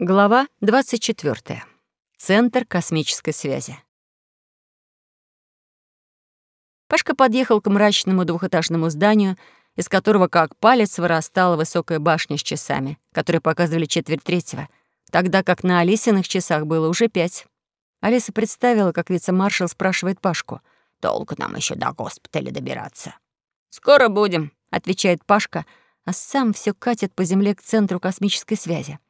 Глава 24. Центр космической связи. Пашка подъехал к мрачному двухэтажному зданию, из которого как палец вырастала высокая башня с часами, которые показывали четверть третьего, тогда как на Алисиных часах было уже пять. Алиса представила, как вице-маршал спрашивает Пашку, «Долго нам еще до госпиталя добираться?» «Скоро будем», — отвечает Пашка, а сам все катит по земле к центру космической связи.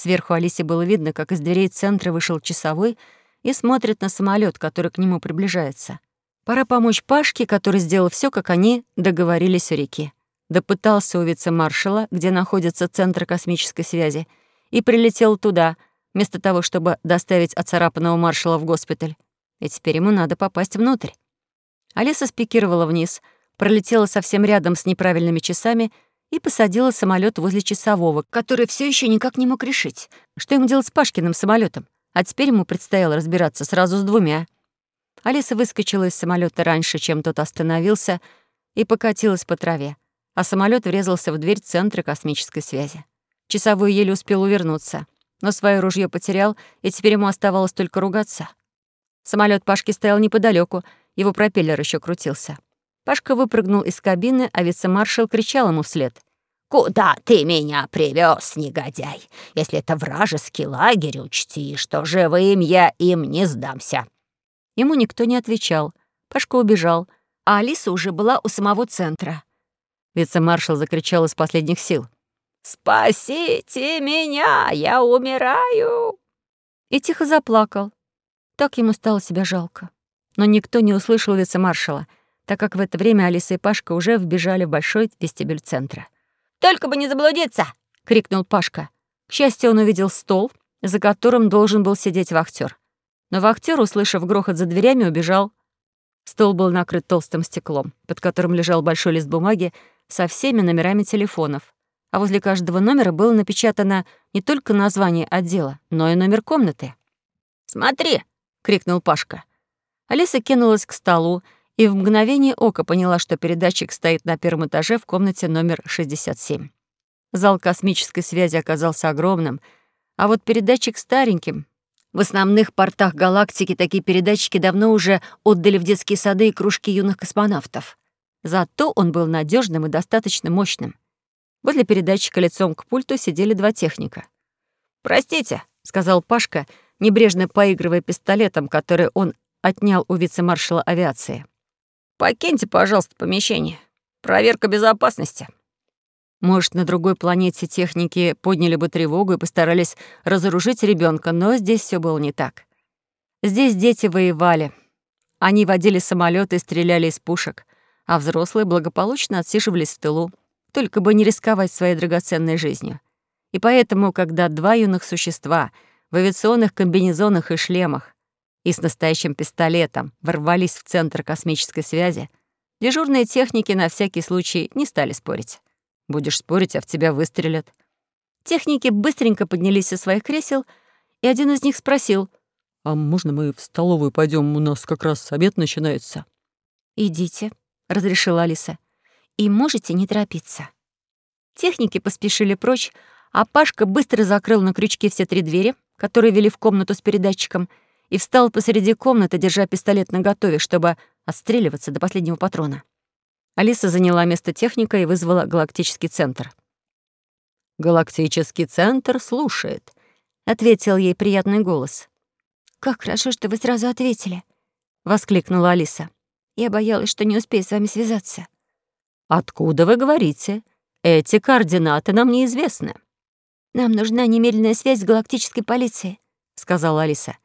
Сверху Алисе было видно, как из дверей центра вышел часовой и смотрит на самолет, который к нему приближается. Пора помочь Пашке, который сделал все, как они договорились у реки. Допытался у вице-маршала, где находится Центр космической связи, и прилетел туда, вместо того, чтобы доставить оцарапанного маршала в госпиталь. И теперь ему надо попасть внутрь. Алиса спикировала вниз, пролетела совсем рядом с неправильными часами — и посадила самолет возле часового, который все еще никак не мог решить, что ему делать с Пашкиным самолетом. А теперь ему предстояло разбираться сразу с двумя. Алиса выскочила из самолета раньше, чем тот остановился, и покатилась по траве, а самолет врезался в дверь центра космической связи. Часовой еле успел увернуться, но свое ружье потерял, и теперь ему оставалось только ругаться. Самолет Пашки стоял неподалеку, его пропеллер еще крутился. Пашка выпрыгнул из кабины, а вице-маршал кричал ему вслед. «Куда ты меня привез, негодяй? Если это вражеский лагерь, учти, что живым я им не сдамся». Ему никто не отвечал. Пашка убежал, а Алиса уже была у самого центра. Вице-маршал закричал из последних сил. «Спасите меня! Я умираю!» И тихо заплакал. Так ему стало себя жалко. Но никто не услышал вице-маршала — так как в это время Алиса и Пашка уже вбежали в большой вестибюль центра. «Только бы не заблудиться!» — крикнул Пашка. К счастью, он увидел стол, за которым должен был сидеть вахтер. Но вахтер, услышав грохот за дверями, убежал. Стол был накрыт толстым стеклом, под которым лежал большой лист бумаги со всеми номерами телефонов. А возле каждого номера было напечатано не только название отдела, но и номер комнаты. «Смотри!» — крикнул Пашка. Алиса кинулась к столу и в мгновение ока поняла, что передатчик стоит на первом этаже в комнате номер 67. Зал космической связи оказался огромным, а вот передатчик стареньким. В основных портах галактики такие передатчики давно уже отдали в детские сады и кружки юных космонавтов. Зато он был надежным и достаточно мощным. Возле передатчика лицом к пульту сидели два техника. «Простите», — сказал Пашка, небрежно поигрывая пистолетом, который он отнял у вице-маршала авиации. Покиньте, пожалуйста, помещение. Проверка безопасности». Может, на другой планете техники подняли бы тревогу и постарались разоружить ребенка, но здесь все было не так. Здесь дети воевали. Они водили самолеты и стреляли из пушек, а взрослые благополучно отсиживались в тылу, только бы не рисковать своей драгоценной жизнью. И поэтому, когда два юных существа в авиационных комбинезонах и шлемах и с настоящим пистолетом ворвались в центр космической связи, дежурные техники на всякий случай не стали спорить. Будешь спорить, а в тебя выстрелят. Техники быстренько поднялись со своих кресел, и один из них спросил, «А можно мы в столовую пойдем? У нас как раз обед начинается». «Идите», — разрешила Алиса, «и можете не торопиться». Техники поспешили прочь, а Пашка быстро закрыл на крючке все три двери, которые вели в комнату с передатчиком — и встал посреди комнаты, держа пистолет наготове, чтобы отстреливаться до последнего патрона. Алиса заняла место техника и вызвала галактический центр. «Галактический центр слушает», — ответил ей приятный голос. «Как хорошо, что вы сразу ответили», — воскликнула Алиса. «Я боялась, что не успею с вами связаться». «Откуда вы говорите? Эти координаты нам неизвестны». «Нам нужна немедленная связь с галактической полицией», — сказала Алиса.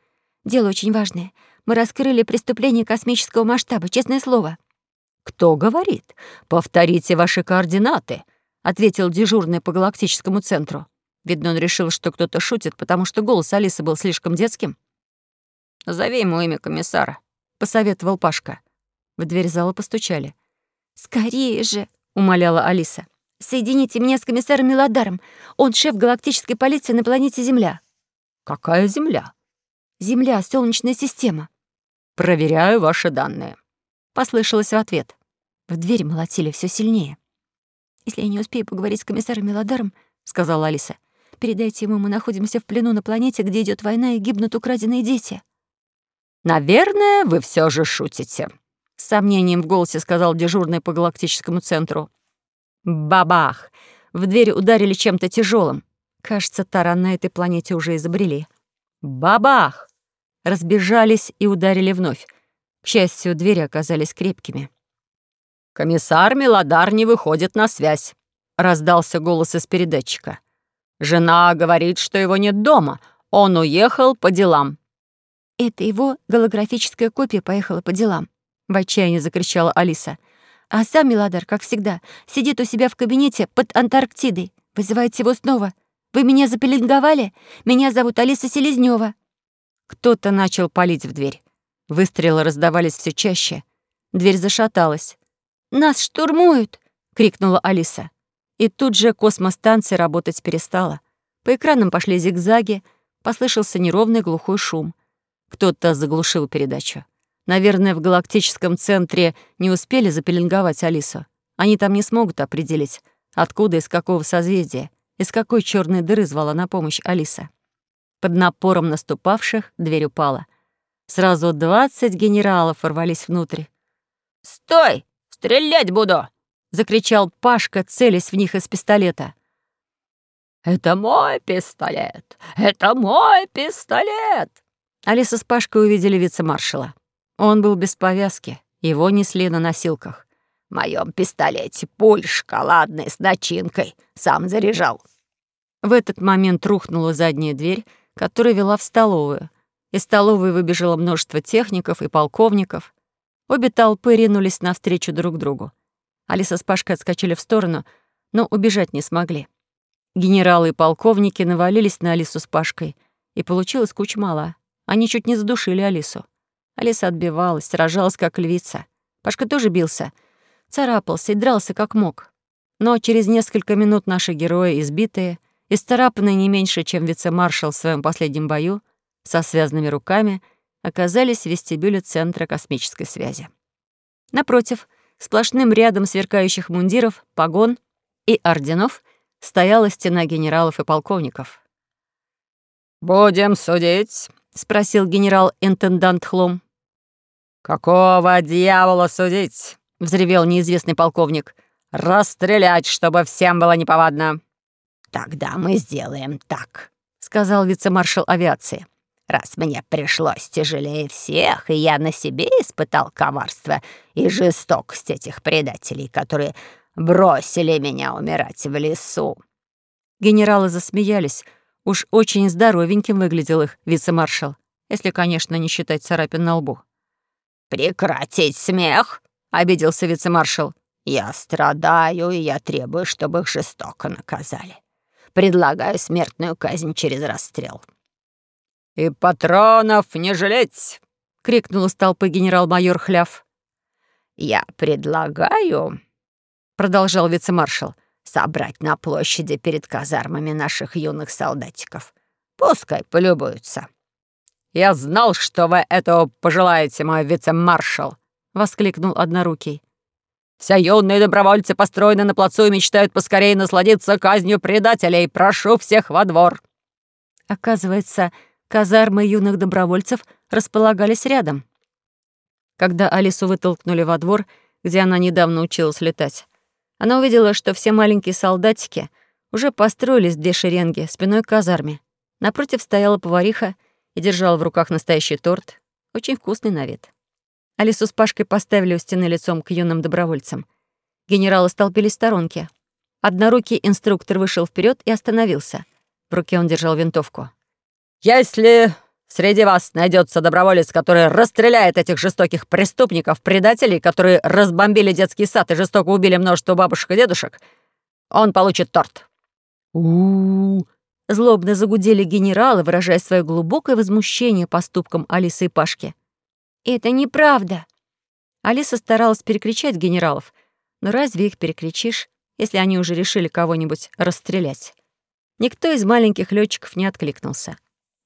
Дело очень важное. Мы раскрыли преступление космического масштаба, честное слово». «Кто говорит? Повторите ваши координаты», — ответил дежурный по галактическому центру. Видно, он решил, что кто-то шутит, потому что голос Алисы был слишком детским. «Назови ему имя комиссара», — посоветовал Пашка. В дверь зала постучали. «Скорее же», — умоляла Алиса. «Соедините меня с комиссаром Мелодаром. Он шеф галактической полиции на планете Земля». «Какая Земля?» Земля, Солнечная система. Проверяю ваши данные. Послышалось в ответ. В дверь молотили все сильнее. Если я не успею поговорить с комиссаром Мелодаром, сказала Алиса, Передайте ему, мы находимся в плену на планете, где идет война и гибнут украденные дети». «Наверное, вы все же шутите», — с сомнением в голосе сказал дежурный по галактическому центру. Бабах! В дверь ударили чем-то тяжелым. Кажется, таран на этой планете уже изобрели. Бабах! Разбежались и ударили вновь. К счастью, двери оказались крепкими. «Комиссар Мелодар не выходит на связь», — раздался голос из передатчика. «Жена говорит, что его нет дома. Он уехал по делам». «Это его голографическая копия поехала по делам», — в отчаянии закричала Алиса. «А сам Мелодар, как всегда, сидит у себя в кабинете под Антарктидой. Вызывайте его снова. Вы меня запеленговали? Меня зовут Алиса Селезнёва». Кто-то начал палить в дверь. Выстрелы раздавались все чаще. Дверь зашаталась. «Нас штурмуют!» — крикнула Алиса. И тут же космостанция работать перестала. По экранам пошли зигзаги, послышался неровный глухой шум. Кто-то заглушил передачу. Наверное, в галактическом центре не успели запеленговать Алису. Они там не смогут определить, откуда, из какого созвездия, из какой черной дыры звала на помощь Алиса. Под напором наступавших дверь упала. Сразу двадцать генералов ворвались внутрь. «Стой! Стрелять буду!» — закричал Пашка, целясь в них из пистолета. «Это мой пистолет! Это мой пистолет!» Алиса с Пашкой увидели вице-маршала. Он был без повязки, его несли на носилках. «В моем пистолете пуль шоколадная с начинкой. Сам заряжал». В этот момент рухнула задняя дверь, которая вела в столовую. Из столовой выбежало множество техников и полковников. Обе толпы ринулись навстречу друг другу. Алиса с Пашкой отскочили в сторону, но убежать не смогли. Генералы и полковники навалились на Алису с Пашкой, и получилось куча мала. Они чуть не задушили Алису. Алиса отбивалась, сражалась как львица. Пашка тоже бился, царапался и дрался как мог. Но через несколько минут наши герои, избитые, исцарапанные не меньше, чем вице-маршал в своем последнем бою, со связанными руками, оказались в вестибюле Центра космической связи. Напротив, сплошным рядом сверкающих мундиров, погон и орденов стояла стена генералов и полковников. «Будем судить?» — спросил генерал-интендант Хлом. «Какого дьявола судить?» — взревел неизвестный полковник. «Расстрелять, чтобы всем было неповадно». «Тогда мы сделаем так», — сказал вице-маршал авиации. «Раз мне пришлось тяжелее всех, и я на себе испытал коварство и жестокость этих предателей, которые бросили меня умирать в лесу». Генералы засмеялись. Уж очень здоровеньким выглядел их вице-маршал, если, конечно, не считать царапин на лбу. «Прекратить смех!» — обиделся вице-маршал. «Я страдаю, и я требую, чтобы их жестоко наказали. Предлагаю смертную казнь через расстрел». «И патронов не жалеть!» — крикнул из толпы генерал-майор Хляв. «Я предлагаю...» — продолжал вице-маршал собрать на площади перед казармами наших юных солдатиков. Пускай полюбуются. «Я знал, что вы этого пожелаете, мой вице-маршал!» — воскликнул однорукий. «Все юные добровольцы построены на плацу и мечтают поскорее насладиться казнью предателей. Прошу всех во двор!» Оказывается, казармы юных добровольцев располагались рядом. Когда Алису вытолкнули во двор, где она недавно училась летать, она увидела, что все маленькие солдатики уже построились две шеренги спиной к казарме. Напротив стояла повариха и держала в руках настоящий торт, очень вкусный на вид. Алису с Пашкой поставили у стены лицом к юным добровольцам. Генералы столпились в сторонке. Однорукий инструктор вышел вперед и остановился. В руке он держал винтовку. «Если среди вас найдется доброволец, который расстреляет этих жестоких преступников, предателей, которые разбомбили детский сад и жестоко убили множество бабушек и дедушек, он получит торт». «У-у-у!» Злобно загудели генералы, выражая свое глубокое возмущение поступкам Алисы и Пашки. «Это неправда!» Алиса старалась перекричать генералов, но разве их перекричишь, если они уже решили кого-нибудь расстрелять? Никто из маленьких летчиков не откликнулся.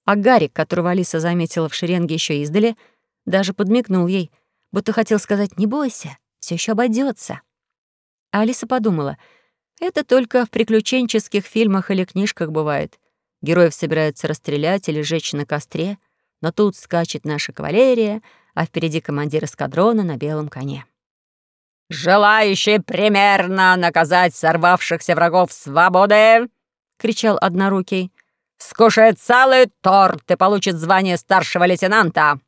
А Гарик, которого Алиса заметила в шеренге еще издали, даже подмигнул ей, будто хотел сказать «Не бойся, все еще обойдется. А Алиса подумала — это только в приключенческих фильмах или книжках бывает. Героев собираются расстрелять или сжечь на костре, но тут скачет наша кавалерия, а впереди командир эскадрона на белом коне. «Желающие примерно наказать сорвавшихся врагов свободы!» — кричал однорукий. «Скушает целый торт и получит звание старшего лейтенанта!»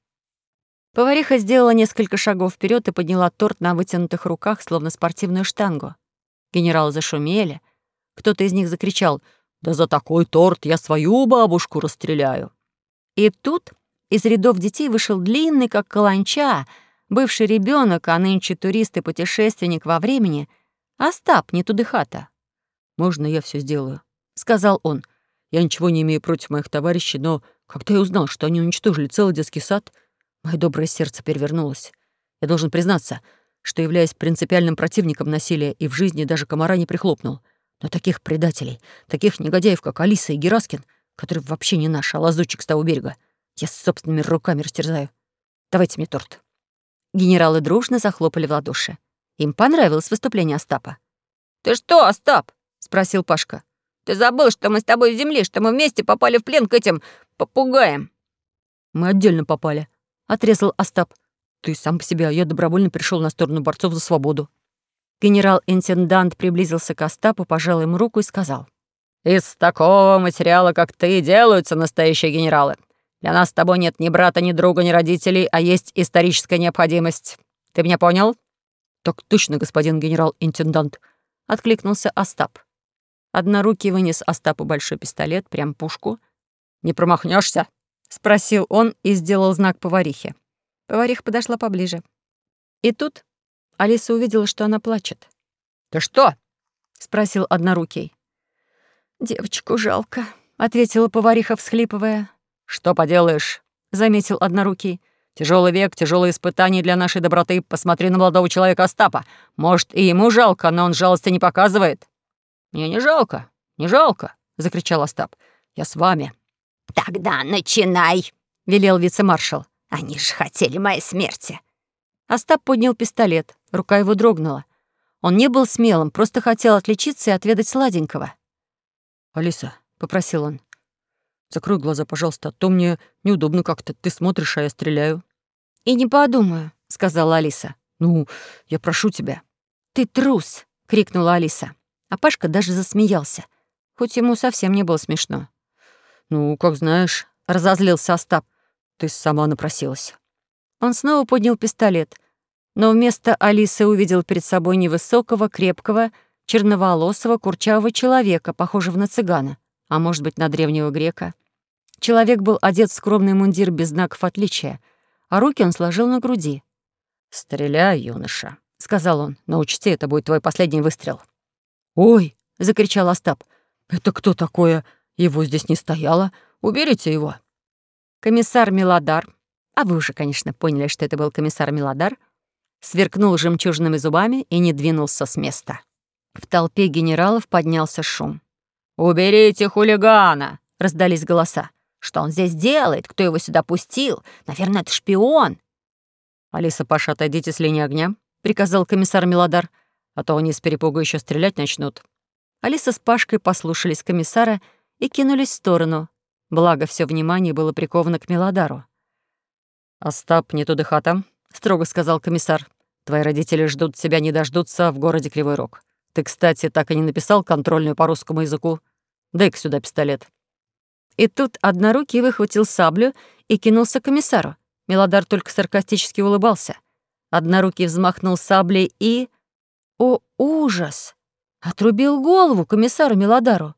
Повариха сделала несколько шагов вперед и подняла торт на вытянутых руках, словно спортивную штангу. Генералы зашумели. Кто-то из них закричал «Да за такой торт я свою бабушку расстреляю!» И тут из рядов детей вышел длинный, как каланча, бывший ребенок, а нынче турист и путешественник во времени, Остап, не тудыхата. «Можно я все сделаю?» — сказал он. «Я ничего не имею против моих товарищей, но когда я узнал, что они уничтожили целый детский сад, Мое доброе сердце перевернулось. Я должен признаться, что, являясь принципиальным противником насилия и в жизни даже комара не прихлопнул. Но таких предателей, таких негодяев, как Алиса и Гераскин, который вообще не наш, а лазутчик с того берега, я собственными руками растерзаю. Давайте мне торт». Генералы дружно захлопали в ладоши. Им понравилось выступление Остапа. «Ты что, Остап?» — спросил Пашка. «Ты забыл, что мы с тобой в земле, что мы вместе попали в плен к этим попугаям?» «Мы отдельно попали», отрезал Остап. «Ты сам по себе, а я добровольно пришел на сторону борцов за свободу». Генерал-интендант приблизился к Остапу, пожал ему руку и сказал. «Из такого материала, как ты, делаются настоящие генералы. Для нас с тобой нет ни брата, ни друга, ни родителей, а есть историческая необходимость. Ты меня понял?» «Так точно, господин генерал-интендант», — откликнулся Остап. Однорукий вынес Остапу большой пистолет, прям пушку. «Не промахнешься? — спросил он и сделал знак поварихе. Повариха подошла поближе. И тут Алиса увидела, что она плачет. «Ты что?» — спросил однорукий. «Девочку жалко», — ответила повариха, всхлипывая. «Что поделаешь?» — заметил однорукий. Тяжелый век, тяжелые испытания для нашей доброты. Посмотри на молодого человека Остапа. Может, и ему жалко, но он жалости не показывает». «Мне не жалко, не жалко», — закричал Остап. «Я с вами. «Тогда начинай!» — велел вице-маршал. «Они же хотели моей смерти!» Остап поднял пистолет. Рука его дрогнула. Он не был смелым, просто хотел отличиться и отведать сладенького. «Алиса», — попросил он, — «закрой глаза, пожалуйста, а то мне неудобно как-то. Ты смотришь, а я стреляю». «И не подумаю», — сказала Алиса. «Ну, я прошу тебя». «Ты трус!» — крикнула Алиса. А Пашка даже засмеялся, хоть ему совсем не было смешно. «Ну, как знаешь», — разозлился Остап. «Ты сама напросилась». Он снова поднял пистолет, но вместо Алисы увидел перед собой невысокого, крепкого, черноволосого, курчавого человека, похожего на цыгана, а может быть, на древнего грека. Человек был одет в скромный мундир без знаков отличия, а руки он сложил на груди. «Стреляй, юноша», — сказал он, — «но учти, это будет твой последний выстрел». «Ой!» — закричал Остап. «Это кто такое?» Его здесь не стояло. Уберите его». Комиссар Милодар, а вы уже, конечно, поняли, что это был комиссар Милодар, сверкнул жемчужными зубами и не двинулся с места. В толпе генералов поднялся шум. «Уберите хулигана!» — раздались голоса. «Что он здесь делает? Кто его сюда пустил? Наверное, это шпион!» «Алиса, Паша, отойдите с линии огня», — приказал комиссар Милодар, «а то они с перепугу еще стрелять начнут». Алиса с Пашкой послушались комиссара и кинулись в сторону. Благо, все внимание было приковано к Мелодару. «Остап, не туда хата», — строго сказал комиссар. «Твои родители ждут тебя, не дождутся в городе Кривой Рог. Ты, кстати, так и не написал контрольную по русскому языку. Дай-ка сюда пистолет». И тут однорукий выхватил саблю и кинулся к комиссару. Мелодар только саркастически улыбался. Однорукий взмахнул саблей и... О, ужас! Отрубил голову комиссару Мелодару.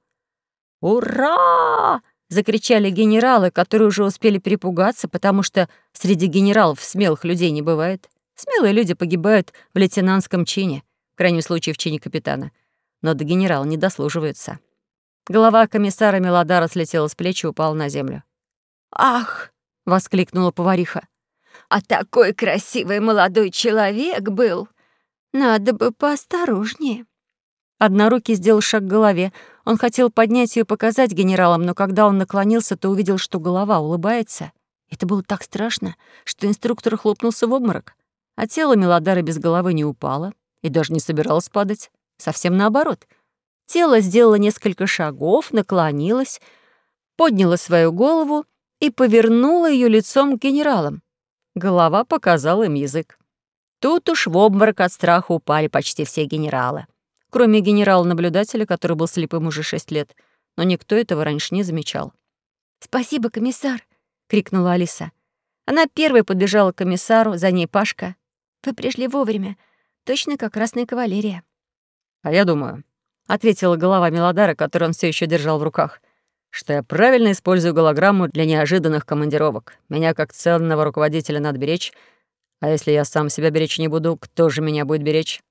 «Ура!» — закричали генералы, которые уже успели перепугаться, потому что среди генералов смелых людей не бывает. Смелые люди погибают в лейтенантском чине, в крайнем случае в чине капитана. Но до генерала не дослуживаются. Голова комиссара Мелодара слетела с плеч и упала на землю. «Ах!» — воскликнула повариха. «А такой красивый молодой человек был! Надо бы поосторожнее!» Однорукий сделал шаг к голове. Он хотел поднять ее и показать генералам, но когда он наклонился, то увидел, что голова улыбается. Это было так страшно, что инструктор хлопнулся в обморок. А тело Мелодары без головы не упало и даже не собиралось падать. Совсем наоборот. Тело сделало несколько шагов, наклонилось, подняла свою голову и повернула ее лицом к генералам. Голова показала им язык. Тут уж в обморок от страха упали почти все генералы. Кроме генерала-наблюдателя, который был слепым уже шесть лет, но никто этого раньше не замечал. «Спасибо, комиссар!» — крикнула Алиса. Она первой подбежала к комиссару, за ней Пашка. «Вы пришли вовремя, точно как красная кавалерия». «А я думаю», — ответила голова Мелодара, которую он все еще держал в руках, «что я правильно использую голограмму для неожиданных командировок. Меня как ценного руководителя надо беречь, а если я сам себя беречь не буду, кто же меня будет беречь?»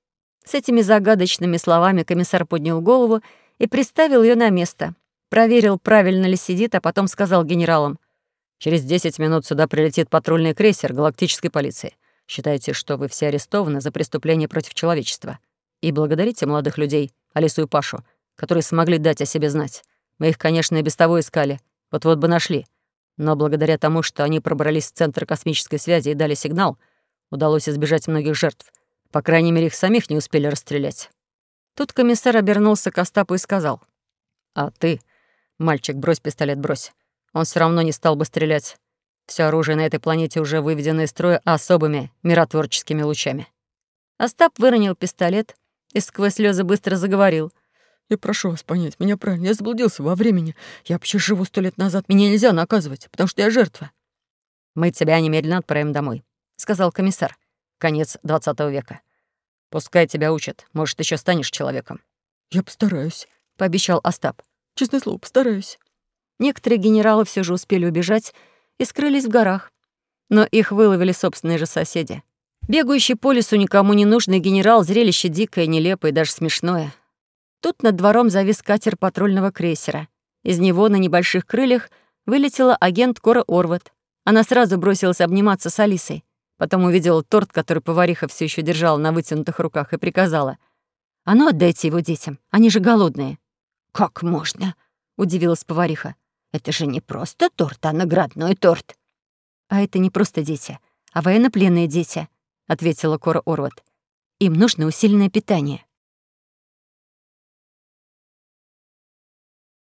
С этими загадочными словами комиссар поднял голову и приставил ее на место. Проверил, правильно ли сидит, а потом сказал генералам. «Через 10 минут сюда прилетит патрульный крейсер галактической полиции. Считайте, что вы все арестованы за преступление против человечества. И благодарите молодых людей, Алису и Пашу, которые смогли дать о себе знать. Мы их, конечно, и без того искали. Вот-вот бы нашли. Но благодаря тому, что они пробрались в Центр космической связи и дали сигнал, удалось избежать многих жертв — по крайней мере, их самих не успели расстрелять. Тут комиссар обернулся к Остапу и сказал. «А ты, мальчик, брось пистолет, брось. Он все равно не стал бы стрелять. Все оружие на этой планете уже выведено из строя особыми миротворческими лучами». Остап выронил пистолет и сквозь слезы быстро заговорил. «Я прошу вас понять меня правильно. Я заблудился во времени. Я вообще живу сто лет назад. Меня нельзя наказывать, потому что я жертва». «Мы тебя немедленно отправим домой», — сказал комиссар конец двадцатого века. Пускай тебя учат, может, еще станешь человеком». «Я постараюсь», — пообещал Остап. «Честное слово, постараюсь». Некоторые генералы все же успели убежать и скрылись в горах. Но их выловили собственные же соседи. Бегающий по лесу никому не нужный генерал — зрелище дикое, нелепое и даже смешное. Тут над двором завис катер патрульного крейсера. Из него на небольших крыльях вылетела агент Кора Орват. Она сразу бросилась обниматься с Алисой. Потом увидела торт, который повариха все еще держала на вытянутых руках, и приказала. «А ну, отдайте его детям, они же голодные». «Как можно?» — удивилась повариха. «Это же не просто торт, а наградной торт». «А это не просто дети, а военнопленные дети», — ответила Кора Орват. «Им нужно усиленное питание».